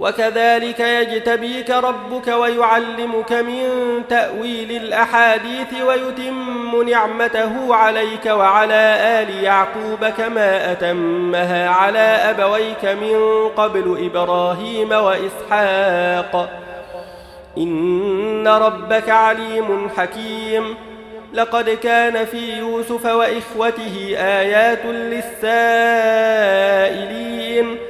وكذلك يجتبيك ربك ويعلمك من تأويل الأحاديث ويتم نعمته عليك وعلى آل يعقوب كما أتمها على أبويك من قبل إبراهيم وإسحاق. إن ربك عليم حكيم. لقد كان في يوسف وإخوته آيات للسائلين.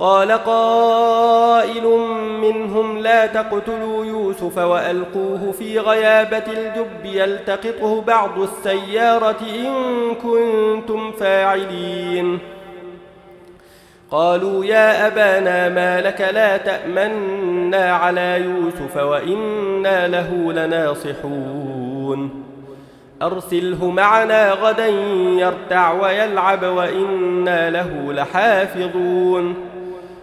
قال قائل منهم لا تقتلوا يوسف وألقوه في غيابة الجب يلتقطه بعض السيارة إن كنتم فاعلين. قالوا يا أبانا ما لك لا تأمنا على يوسف وإنا له لناصحون. أرسله معنا غدا يرتع ويلعب وإنا له لحافظون.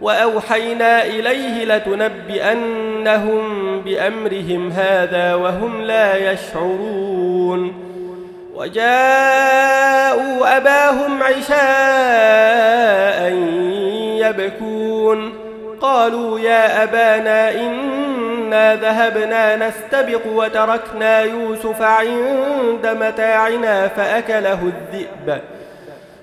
وأوحينا إليه لتنبئنهم بأمرهم هذا وهم لا يشعرون. وجاءوا أباهم عشاء يبكون. قالوا يا أبانا إنا ذهبنا نستبق وتركنا يوسف عند متاعنا فأكله الذئب.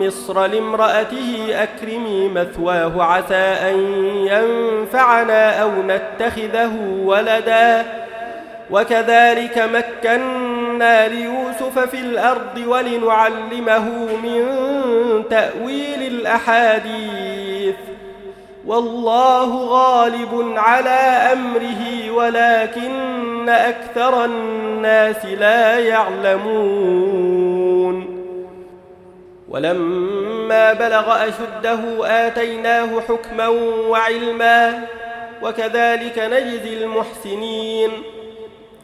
مصر لامرأته أكرمي مثواه عسى أن ينفعنا أو نتخذه ولدا. وكذلك مكنا ليوسف في الأرض ولنعلمه من تأويل الأحاديث. والله غالب على أمره ولكن أكثر الناس لا يعلمون. ولما بلغ أشده آتيناه حكما وعلما وكذلك نجزي المحسنين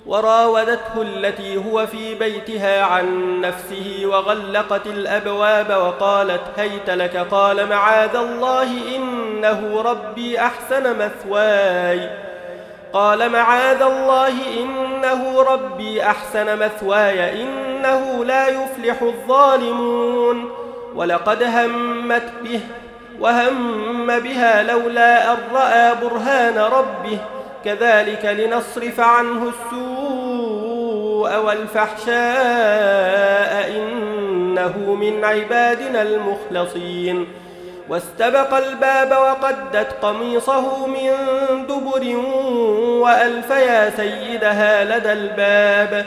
وراودته التي هو في بيتها عن نفسه وغلقت الأبواب وقالت هيت لك قال معاذ الله إنه ربي أحسن مثواي قال معاذ الله ان إنه ربي أحسن مثواي إنه لا يفلح الظالمون. ولقد همت به وهم بها لولا أن رأى برهان ربه. كذلك لنصرف عنه السوء والفحشاء إنه من عبادنا المخلصين. واستبق الباب وقدت قميصه من دبر وألف يا سيدها لدى الباب.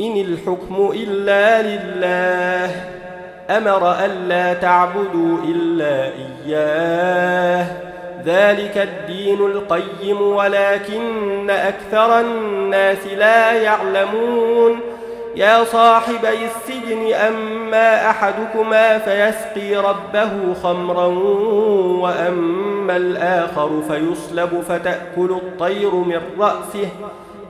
إن الحكم إلا لله. أمر ألا تعبدوا إلا إياه. ذلك الدين القيم ولكن أكثر الناس لا يعلمون. يا صاحبي السجن أما أحدكما فيسقي ربه خمرا وأما الآخر فيصلب فتأكل الطير من رأسه.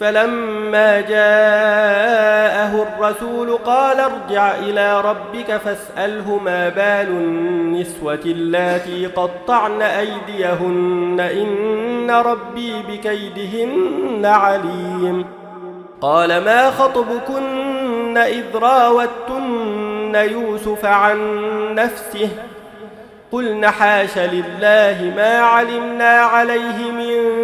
فلما جاءه الرسول قال ارجع إلى ربك فاسأله ما بال النسوة اللاتي قطعن أيديهن إن ربي بكيدهن عليم. قال ما خطبكن إذ راوتن يوسف عن نفسه؟ قلن حاش لله ما علمنا عليه من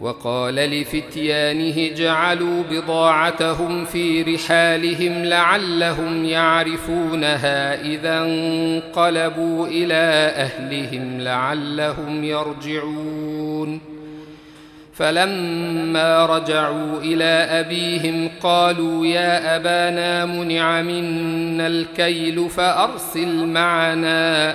وقال لفتيانه جعلوا بضاعتهم في رحالهم لعلهم يعرفونها إذا انقلبوا إلى أهلهم لعلهم يرجعون. فلما رجعوا إلى أبيهم قالوا يا أبانا منع منا الكيل فأرسل معنا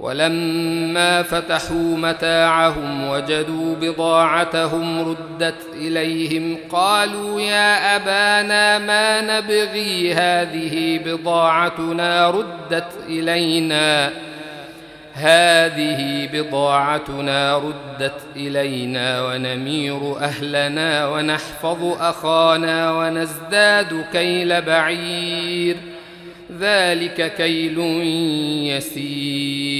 ولما فتحوا متاعهم وجدوا بضاعتهم ردت إليهم قالوا يا أبانا ما نبغي هذه بضاعتنا ردت إلينا. هذه بضاعتنا ردت إلينا ونمير أهلنا ونحفظ أخانا ونزداد كيل بعير. ذلك كيل يسير.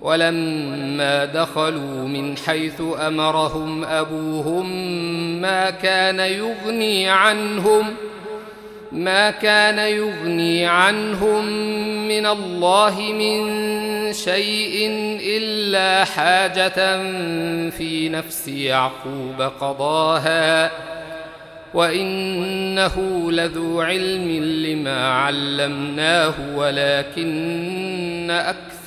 ولما دخلوا من حيث أمرهم أبوهم ما كان يغني عنهم ما كان يغني عنهم من الله من شيء إلا حاجة في نفس يعقوب قضاها. وإنه لذو علم لما علمناه ولكن أكثر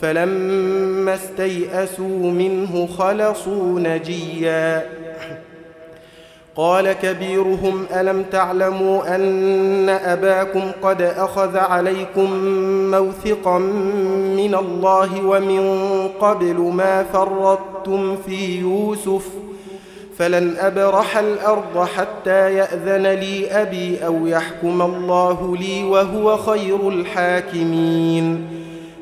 فلما استيئسوا منه خلصوا نجيا. قال كبيرهم ألم تعلموا أن أباكم قد أخذ عليكم موثقا من الله ومن قبل ما فرطتم في يوسف؟ فلن أبرح الأرض حتى يأذن لي أبي أو يحكم الله لي وهو خير الحاكمين.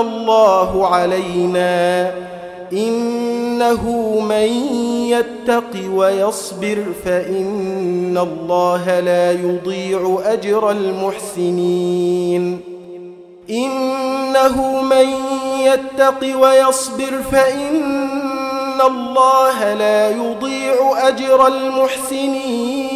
الله علينا إنه من يتق ويصبر فإن الله لا يضيع أجر المحسنين إنه من يتق ويصبر فإن الله لا يضيع أجر المحسنين